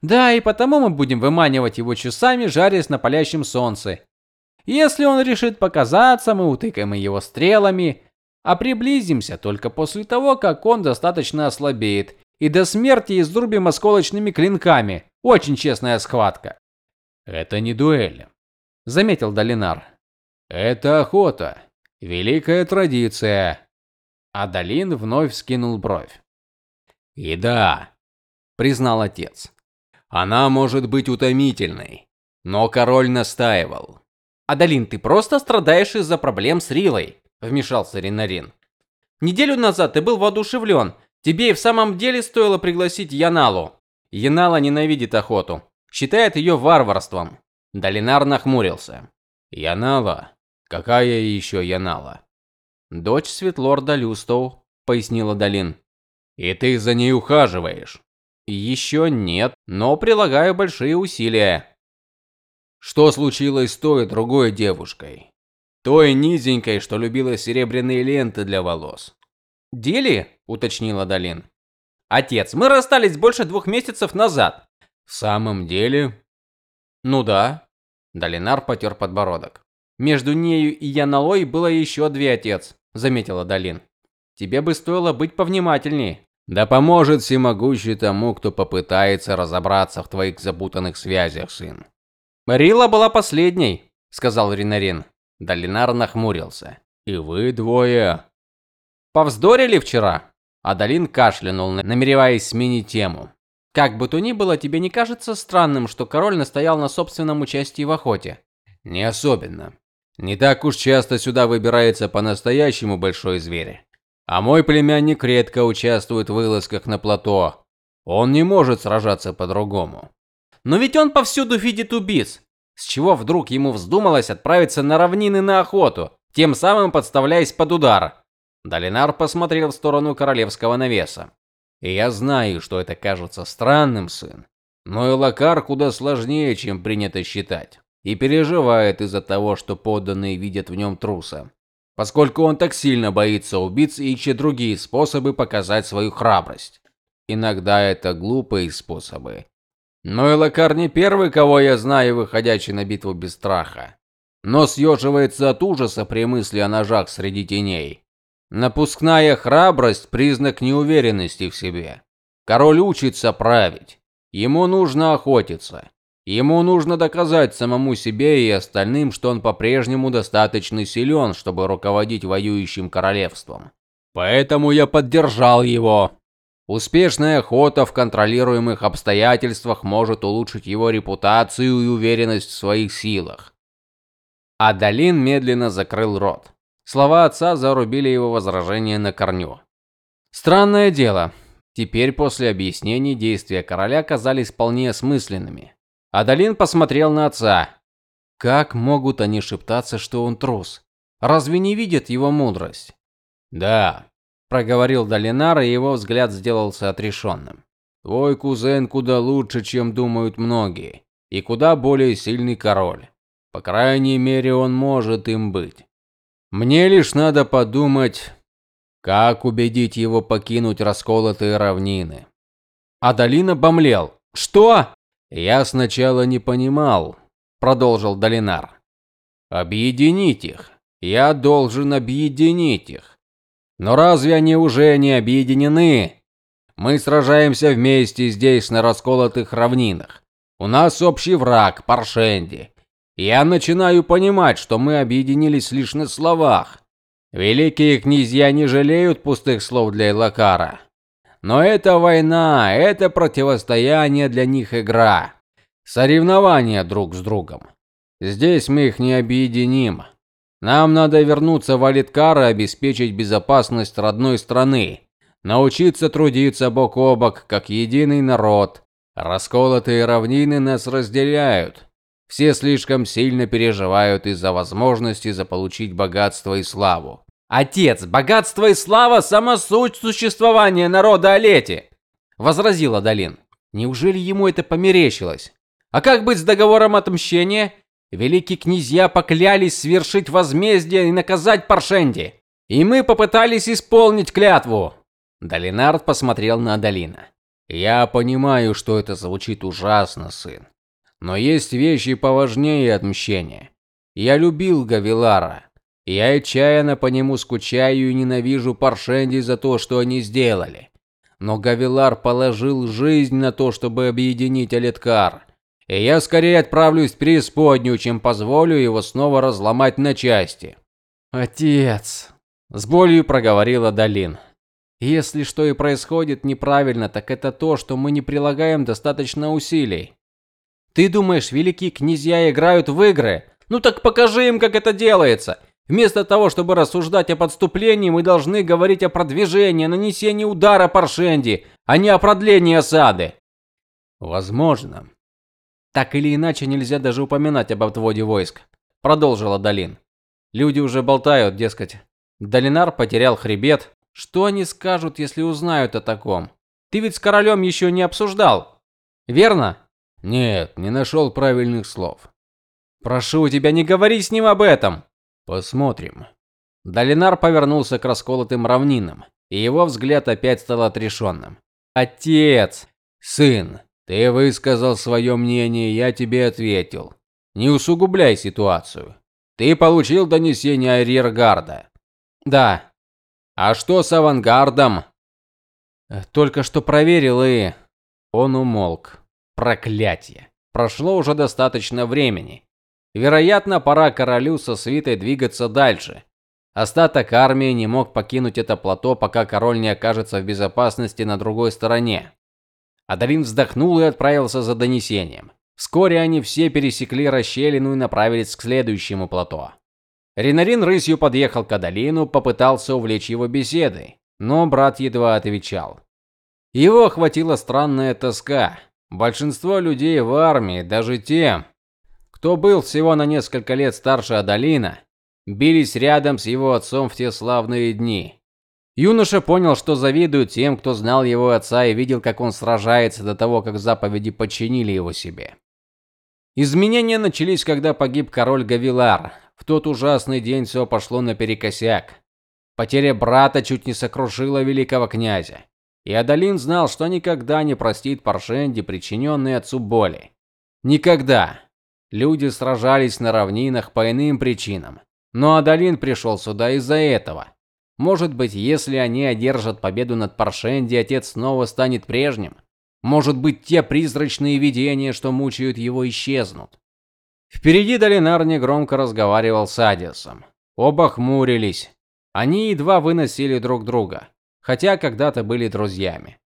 Да, и потому мы будем выманивать его часами, жарясь на палящем солнце. Если он решит показаться, мы утыкаем его стрелами, а приблизимся только после того, как он достаточно ослабеет, и до смерти изрубим осколочными клинками. Очень честная схватка. Это не дуэль, заметил Долинар. Это охота. Великая традиция. Адалин вновь скинул бровь. И да, признал отец. Она может быть утомительной, Но король настаивал. «Адалин, ты просто страдаешь из-за проблем с Рилой», – вмешался Ринарин. «Неделю назад ты был воодушевлен. Тебе и в самом деле стоило пригласить Яналу». Янала ненавидит охоту. Считает ее варварством. Долинар нахмурился. «Янала? Какая еще Янала?» «Дочь Светлорда Люстоу», – пояснила Долин. «И ты за ней ухаживаешь?» «Еще нет, но прилагаю большие усилия». Что случилось с той другой девушкой? Той низенькой, что любила серебряные ленты для волос. Дели? уточнила Долин. Отец, мы расстались больше двух месяцев назад. В самом деле? Ну да. Долинар потер подбородок. Между нею и Яналой было еще две отец, заметила Долин. Тебе бы стоило быть повнимательней. Да поможет всемогущий тому, кто попытается разобраться в твоих запутанных связях, сын. Рила была последней, сказал Ринарин. Долинар нахмурился. И вы двое повздорили вчера? Адалин кашлянул, намереваясь сменить тему. Как бы то ни было, тебе не кажется странным, что король настоял на собственном участии в охоте? Не особенно. Не так уж часто сюда выбирается по-настоящему большой зверь. А мой племянник редко участвует в вылазках на плато. Он не может сражаться по-другому. Но ведь он повсюду видит убийц. С чего вдруг ему вздумалось отправиться на равнины на охоту, тем самым подставляясь под удар? Долинар посмотрел в сторону королевского навеса. И я знаю, что это кажется странным, сын, но Элакар куда сложнее, чем принято считать, и переживает из-за того, что подданные видят в нем труса. Поскольку он так сильно боится убийц и ищет другие способы показать свою храбрость. Иногда это глупые способы, но Элакар не первый, кого я знаю, выходящий на битву без страха. Но съеживается от ужаса при мысли о ножах среди теней. Напускная храбрость – признак неуверенности в себе. Король учится править. Ему нужно охотиться. Ему нужно доказать самому себе и остальным, что он по-прежнему достаточно силен, чтобы руководить воюющим королевством. Поэтому я поддержал его. Успешная охота в контролируемых обстоятельствах может улучшить его репутацию и уверенность в своих силах. Адалин медленно закрыл рот. Слова отца зарубили его возражение на корню. Странное дело. Теперь после объяснений действия короля казались вполне осмысленными. Адалин посмотрел на отца. Как могут они шептаться, что он трус? Разве не видят его мудрость? Да, проговорил Долинар, и его взгляд сделался отрешенным. Твой кузен куда лучше, чем думают многие, и куда более сильный король. По крайней мере, он может им быть. Мне лишь надо подумать, как убедить его покинуть расколотые равнины. Адалин обомлел. Что? Я сначала не понимал, продолжил Долинар. Объединить их. Я должен объединить их. Но разве они уже не объединены? Мы сражаемся вместе здесь на расколотых равнинах. У нас общий враг Паршенди. Я начинаю понимать, что мы объединились лишь на словах. Великие князья не жалеют пустых слов для Элакара. Но это война, это противостояние для них игра. Соревнования друг с другом. Здесь мы их не объединим. Нам надо вернуться в Алиткар и обеспечить безопасность родной страны. Научиться трудиться бок о бок, как единый народ. Расколотые равнины нас разделяют. Все слишком сильно переживают из-за возможности заполучить богатство и славу. Отец, богатство и слава сама суть существования народа Олети, возразила Долин. Неужели ему это померещилось? А как быть с договором отмщения? Великие князья поклялись свершить возмездие и наказать Паршенди. И мы попытались исполнить клятву. Долинард посмотрел на Долина. Я понимаю, что это звучит ужасно, сын. Но есть вещи поважнее отмщения. Я любил Гавилара. Я отчаянно по нему скучаю и ненавижу Паршенди за то, что они сделали. Но Гавилар положил жизнь на то, чтобы объединить Алеткар и я скорее отправлюсь в преисподнюю, чем позволю его снова разломать на части. Отец, с болью проговорила Долин. Если что и происходит неправильно, так это то, что мы не прилагаем достаточно усилий. Ты думаешь, великие князья играют в игры? Ну так покажи им, как это делается. Вместо того, чтобы рассуждать о подступлении, мы должны говорить о продвижении, нанесении удара Паршенди, а не о продлении осады. Возможно. Так или иначе, нельзя даже упоминать об отводе войск, продолжила Долин. Люди уже болтают, дескать. Долинар потерял хребет. Что они скажут, если узнают о таком? Ты ведь с королем еще не обсуждал, верно? Нет, не нашел правильных слов. Прошу тебя, не говори с ним об этом. Посмотрим. Долинар повернулся к расколотым равнинам, и его взгляд опять стал отрешенным. Отец, сын, ты высказал свое мнение, я тебе ответил. Не усугубляй ситуацию. Ты получил донесение арьергарда. Да. А что с авангардом? Только что проверил и он умолк. Проклятие. Прошло уже достаточно времени. Вероятно, пора королю со свитой двигаться дальше. Остаток армии не мог покинуть это плато, пока король не окажется в безопасности на другой стороне. Адалин вздохнул и отправился за донесением. Вскоре они все пересекли расщелину и направились к следующему плато. Ринарин рысью подъехал к Адалину, попытался увлечь его беседой, но брат едва отвечал. Его охватила странная тоска. Большинство людей в армии, даже те, кто был всего на несколько лет старше Адалина, бились рядом с его отцом в те славные дни. Юноша понял, что завидует тем, кто знал его отца и видел, как он сражается до того, как заповеди подчинили его себе. Изменения начались, когда погиб король Гавилар. В тот ужасный день все пошло наперекосяк. Потеря брата чуть не сокрушила великого князя. И Адалин знал, что никогда не простит Паршенди причиненной отцу боли. Никогда. Люди сражались на равнинах по иным причинам. Но Адалин пришел сюда из-за этого. Может быть, если они одержат победу над Паршенди, отец снова станет прежним. Может быть, те призрачные видения, что мучают его, исчезнут. Впереди Долинар негромко разговаривал с Адиасом. Оба хмурились. Они едва выносили друг друга, хотя когда-то были друзьями.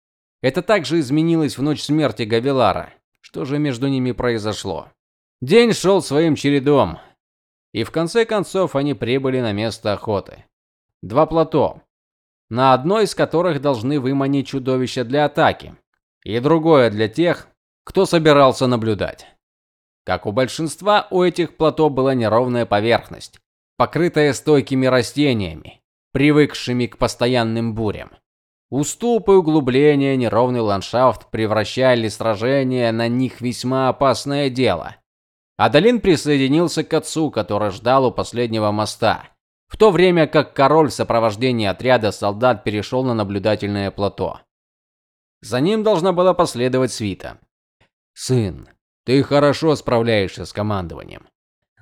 Это также изменилось в ночь смерти Гавилара. Что же между ними произошло? День шел своим чередом, и в конце концов они прибыли на место охоты. Два плато, на одно из которых должны выманить чудовища для атаки, и другое для тех, кто собирался наблюдать. Как у большинства, у этих плато была неровная поверхность, покрытая стойкими растениями, привыкшими к постоянным бурям. Уступы, углубления, неровный ландшафт превращали сражения на них весьма опасное дело. Адалин присоединился к отцу, который ждал у последнего моста, в то время как король в сопровождении отряда солдат перешел на наблюдательное плато. За ним должна была последовать свита. Сын, ты хорошо справляешься с командованием.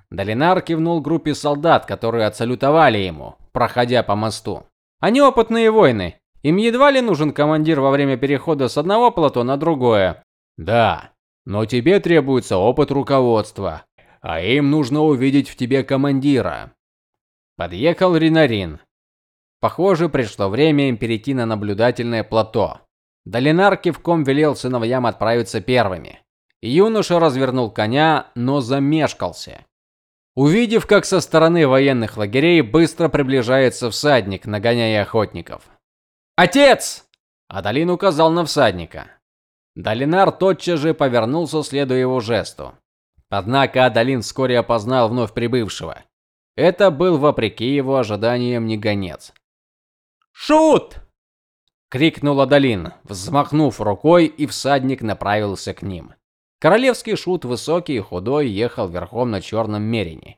Долинар кивнул группе солдат, которые отсалютовали ему, проходя по мосту. Они опытные воины. Им едва ли нужен командир во время перехода с одного плато на другое. Да, но тебе требуется опыт руководства, а им нужно увидеть в тебе командира. Подъехал Ринарин. Похоже, пришло время им перейти на наблюдательное плато. Долинар кивком велел сыновьям отправиться первыми. Юноша развернул коня, но замешкался. Увидев, как со стороны военных лагерей быстро приближается всадник, нагоняя охотников. "Отец!" Адалин указал на всадника. Долинар тотчас же повернулся, следуя его жесту. Однако Адалин вскоре опознал вновь прибывшего. Это был вопреки его ожиданиям не гонец. "Шут!" крикнул Адалин, взмахнув рукой, и всадник направился к ним. Королевский шут, высокий и худой, ехал верхом на черном мерине.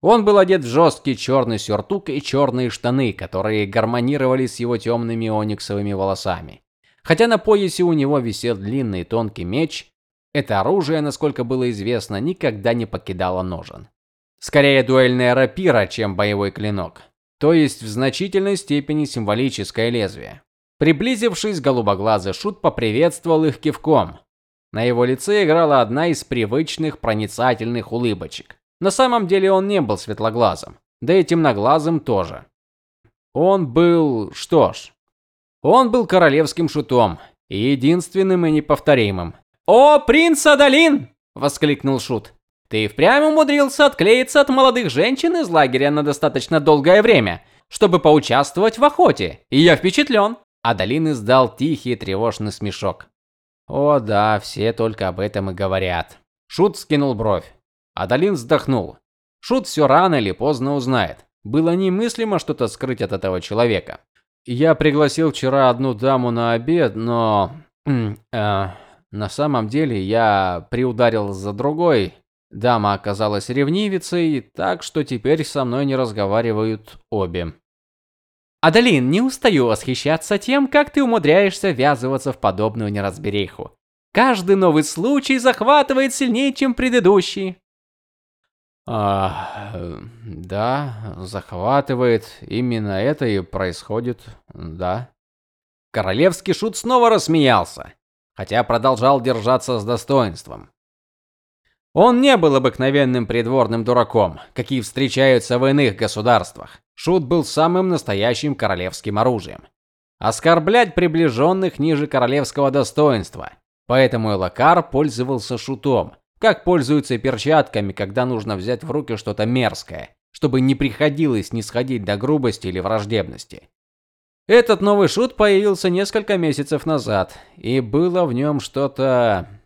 Он был одет в жесткий черный сюртук и черные штаны, которые гармонировали с его темными ониксовыми волосами. Хотя на поясе у него висел длинный тонкий меч, это оружие, насколько было известно, никогда не покидало ножен. Скорее дуэльная рапира, чем боевой клинок, то есть в значительной степени символическое лезвие. Приблизившись, голубоглазый шут поприветствовал их кивком. На его лице играла одна из привычных проницательных улыбочек. На самом деле он не был светлоглазым, да и темноглазым тоже. Он был, что ж, он был королевским шутом, единственным и неповторимым. "О, принц Адалин!" воскликнул шут. Ты впрямь умудрился отклеиться от молодых женщин из лагеря на достаточно долгое время, чтобы поучаствовать в охоте. И я впечатлен. Адалин издал тихий тревожный смешок. О, да, все только об этом и говорят. Шут скинул бровь. Адалин вздохнул. Шут все рано или поздно узнает. Было немыслимо что-то скрыть от этого человека. Я пригласил вчера одну даму на обед, но э, на самом деле я приударил за другой. Дама оказалась ревнивицей, так что теперь со мной не разговаривают обе. Адалин, не устаю восхищаться тем, как ты умудряешься ввязываться в подобную неразбериху. Каждый новый случай захватывает сильнее, чем предыдущий. А, да, захватывает. Именно это и происходит. Да. Королевский шут снова рассмеялся, хотя продолжал держаться с достоинством. Он не был обыкновенным придворным дураком, какие встречаются в иных государствах. Шут был самым настоящим королевским оружием. Оскорблять приближенных ниже королевского достоинства. Поэтому Элакар пользовался шутом, как пользуются перчатками, когда нужно взять в руки что-то мерзкое, чтобы не приходилось нисходить до грубости или враждебности. Этот новый шут появился несколько месяцев назад, и было в нем что-то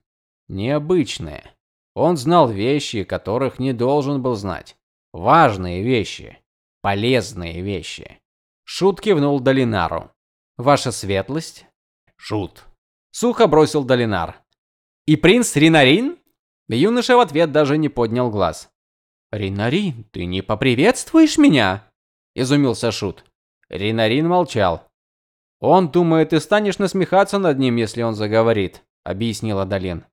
необычное. Он знал вещи, которых не должен был знать. Важные вещи, полезные вещи. Шут кивнул Долинару. Ваша светлость? Шут. Сухо бросил Долинар. И принц Ринарин? Юноша в ответ даже не поднял глаз. Ринарин, ты не поприветствуешь меня? изумился Шут. Ринарин молчал. Он думает, ты станешь насмехаться над ним, если он заговорит, объяснила Долин.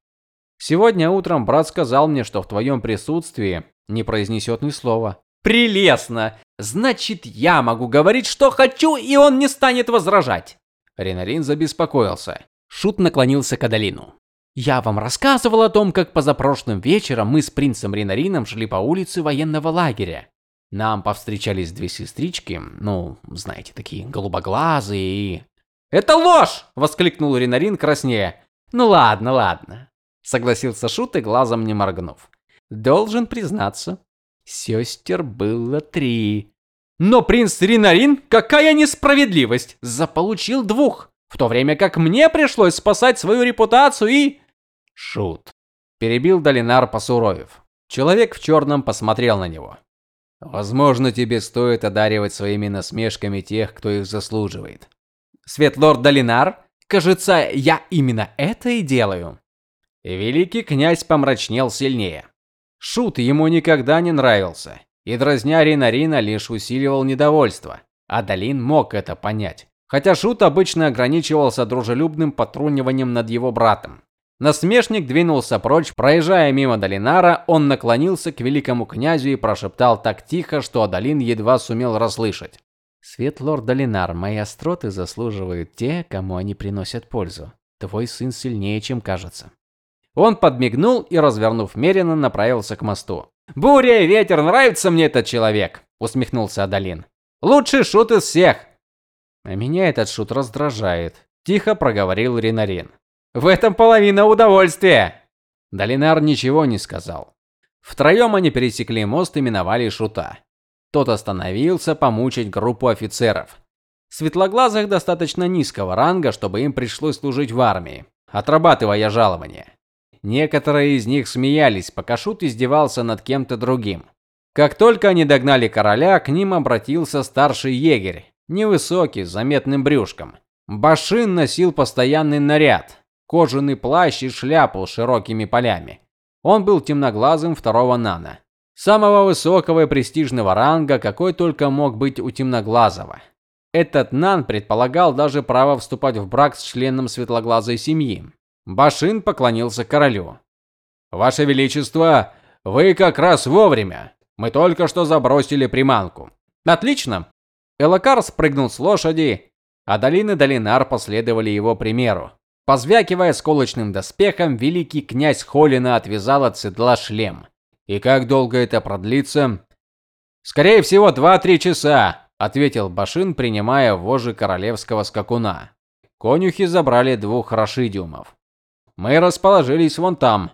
Сегодня утром брат сказал мне, что в твоем присутствии не произнесет ни слова. Прелестно. Значит, я могу говорить, что хочу, и он не станет возражать. Ренарин забеспокоился. Шут наклонился к Адалину. Я вам рассказывал о том, как позапрошлым вечером мы с принцем Ренарином шли по улице военного лагеря. Нам повстречались две сестрички, ну, знаете, такие голубоглазые и Это ложь, воскликнул Ренарин краснея. Ну ладно, ладно согласился Шут и глазом не моргнув. Должен признаться, сестер было три. Но принц Ринарин, какая несправедливость, заполучил двух, в то время как мне пришлось спасать свою репутацию и Шут перебил Долинар посуровев. Человек в черном посмотрел на него. Возможно, тебе стоит одаривать своими насмешками тех, кто их заслуживает. Светлорд Долинар, кажется, я именно это и делаю. Великий князь помрачнел сильнее. Шут ему никогда не нравился, и дразня Ринарина лишь усиливал недовольство. А Далин мог это понять, хотя Шут обычно ограничивался дружелюбным потруниванием над его братом. Насмешник двинулся прочь, проезжая мимо Долинара, он наклонился к великому князю и прошептал так тихо, что Адалин едва сумел расслышать: "Светлорд Долинар, мои остроты заслуживают те, кому они приносят пользу. Твой сын сильнее, чем кажется". Он подмигнул и, развернув Мерина, направился к мосту. "Буря и ветер, нравится мне этот человек", усмехнулся Адалин. "Лучший шут из всех". "А меня этот шут раздражает", тихо проговорил Ринарин. "В этом половина удовольствия". Долинар ничего не сказал. Втроем они пересекли мост и миновали шута. Тот остановился помучить группу офицеров. Светлоглазых достаточно низкого ранга, чтобы им пришлось служить в армии, отрабатывая жалования. Некоторые из них смеялись, пока шут издевался над кем-то другим. Как только они догнали короля, к ним обратился старший егерь, невысокий, с заметным брюшком. Башин носил постоянный наряд: кожаный плащ и шляпу с широкими полями. Он был темноглазым второго нана, самого высокого и престижного ранга, какой только мог быть у темноглазого. Этот нан предполагал даже право вступать в брак с членом светлоглазой семьи. Башин поклонился королю. Ваше величество, вы как раз вовремя. Мы только что забросили приманку. Отлично. Элакар спрыгнул с лошади, а Долин и Долинар последовали его примеру. Позвякивая сколочным доспехом, великий князь Холина отвязал от седла шлем. И как долго это продлится? Скорее всего, два-три часа, ответил Башин, принимая вожжи королевского скакуна. Конюхи забрали двух рашидиумов. Мы расположились вон там.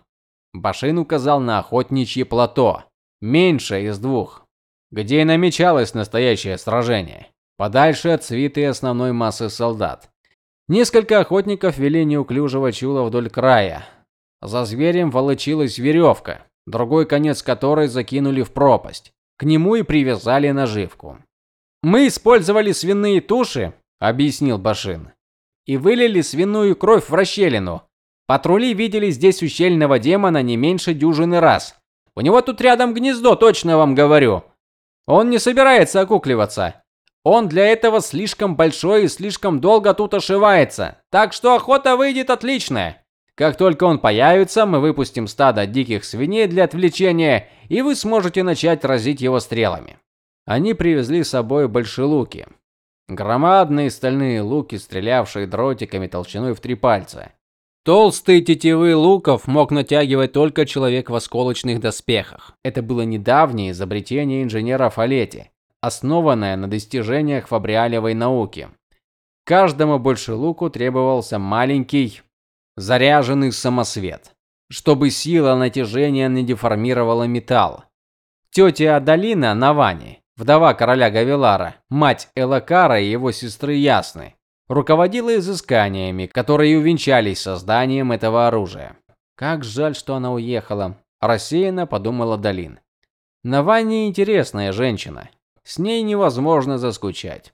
Башин указал на охотничье плато, меньшее из двух, где и намечалось настоящее сражение, подальше от свиты основной массы солдат. Несколько охотников вели неуклюжего чула вдоль края. За зверем волочилась веревка, другой конец которой закинули в пропасть. К нему и привязали наживку. Мы использовали свиные туши, объяснил Башин. И вылили свиную кровь в расщелину. Патрули видели здесь ущельного демона не меньше дюжины раз. У него тут рядом гнездо, точно вам говорю. Он не собирается окукливаться. Он для этого слишком большой и слишком долго тут ошивается. Так что охота выйдет отличная. Как только он появится, мы выпустим стадо диких свиней для отвлечения, и вы сможете начать разить его стрелами. Они привезли с собой большие луки. Громадные стальные луки, стрелявшие дротиками толщиной в три пальца. Толстые тетивы луков мог натягивать только человек в осколочных доспехах. Это было недавнее изобретение инженера Фалети, основанное на достижениях фабриалевой науки. Каждому больше луку требовался маленький заряженный самосвет, чтобы сила натяжения не деформировала металл. Тетя Адалина Навани, вдова короля Гавилара, мать Элакара и его сестры Ясны, руководила изысканиями, которые увенчались созданием этого оружия. Как жаль, что она уехала, рассеянно подумала Далин. Навани интересная женщина. С ней невозможно заскучать.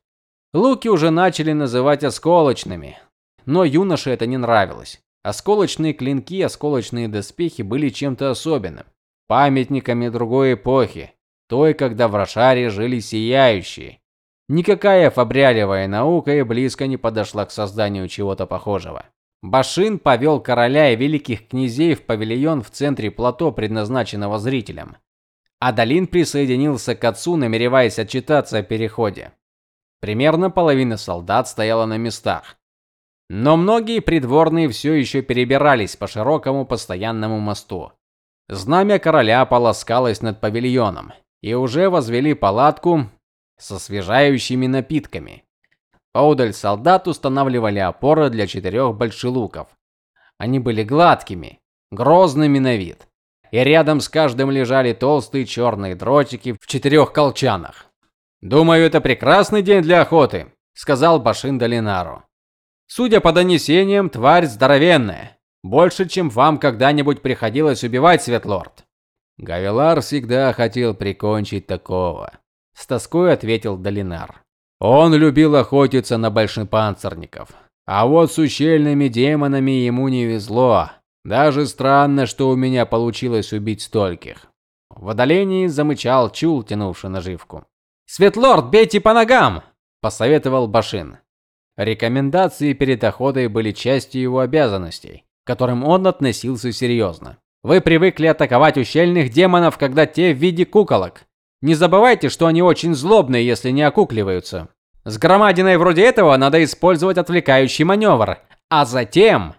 Луки уже начали называть осколочными, но юноше это не нравилось. Осколочные клинки, осколочные доспехи были чем-то особенным, памятниками другой эпохи, той, когда в Рошаре жили сияющие. Никакая фабриалевая наука и близко не подошла к созданию чего-то похожего. Башин повел короля и великих князей в павильон в центре плато, предназначенного зрителям. Адалин присоединился к отцу, намереваясь отчитаться о переходе. Примерно половина солдат стояла на местах. Но многие придворные все еще перебирались по широкому постоянному мосту. Знамя короля полоскалось над павильоном, и уже возвели палатку со освежающими напитками. Поодаль солдат устанавливали опоры для четырех большелуков. Они были гладкими, грозными на вид. И рядом с каждым лежали толстые черные дротики в четырех колчанах. "Думаю, это прекрасный день для охоты", сказал Башин Долинару. Судя по донесениям, тварь здоровенная, больше, чем вам когда-нибудь приходилось убивать, Светлорд. Гавилар всегда хотел прикончить такого, с тоской ответил Долинар. Он любил охотиться на большепанцирников, а вот с ущельными демонами ему не везло. Даже странно, что у меня получилось убить стольких. В отдалении замычал чул, тянувший наживку. "Светлорд, бейте по ногам", посоветовал Башин. Рекомендации перед охотой были частью его обязанностей, к которым он относился серьезно. Вы привыкли атаковать ущельных демонов, когда те в виде куколок. Не забывайте, что они очень злобные, если не окукливаются. С громадиной вроде этого надо использовать отвлекающий маневр, а затем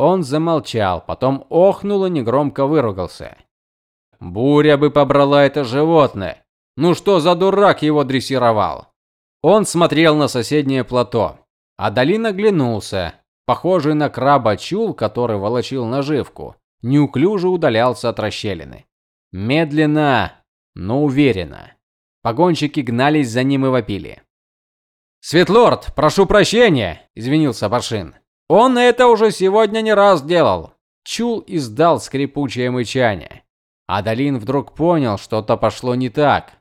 Он замолчал, потом охнул и негромко выругался. Буря бы побрала это животное. Ну что за дурак его дрессировал? Он смотрел на соседнее плато, а Долин оглянулся. Похожий на краба чул, который волочил наживку, неуклюже удалялся от расщелины. Медленно, но уверенно. Погонщики гнались за ним и вопили. "Светлорд, прошу прощения", извинился Башин. "Он это уже сегодня не раз делал". Чул издал скрипучее мычание. А Долин вдруг понял, что-то пошло не так.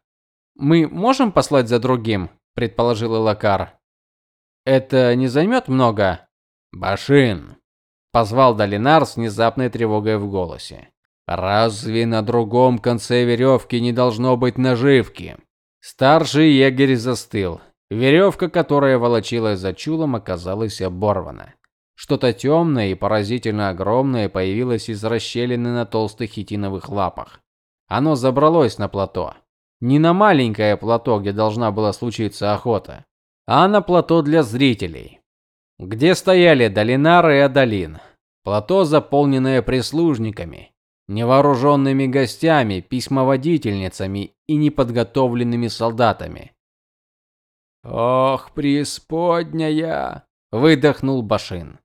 "Мы можем послать за другим?" предположил Лакар. Это не займет много. Башин позвал Долинар с внезапной тревогой в голосе. Разве на другом конце веревки не должно быть наживки? Старший егерь застыл. Веревка, которая волочилась за чулом, оказалась оборвана. Что-то темное и поразительно огромное появилось из расщелины на толстых хитиновых лапах. Оно забралось на плато. Не на маленькое плато, где должна была случиться охота, а на плато для зрителей, где стояли Долинар и Адалин. Плато, заполненное прислужниками, невооруженными гостями, письмоводительницами и неподготовленными солдатами. Ох, преисподняя, выдохнул Башин.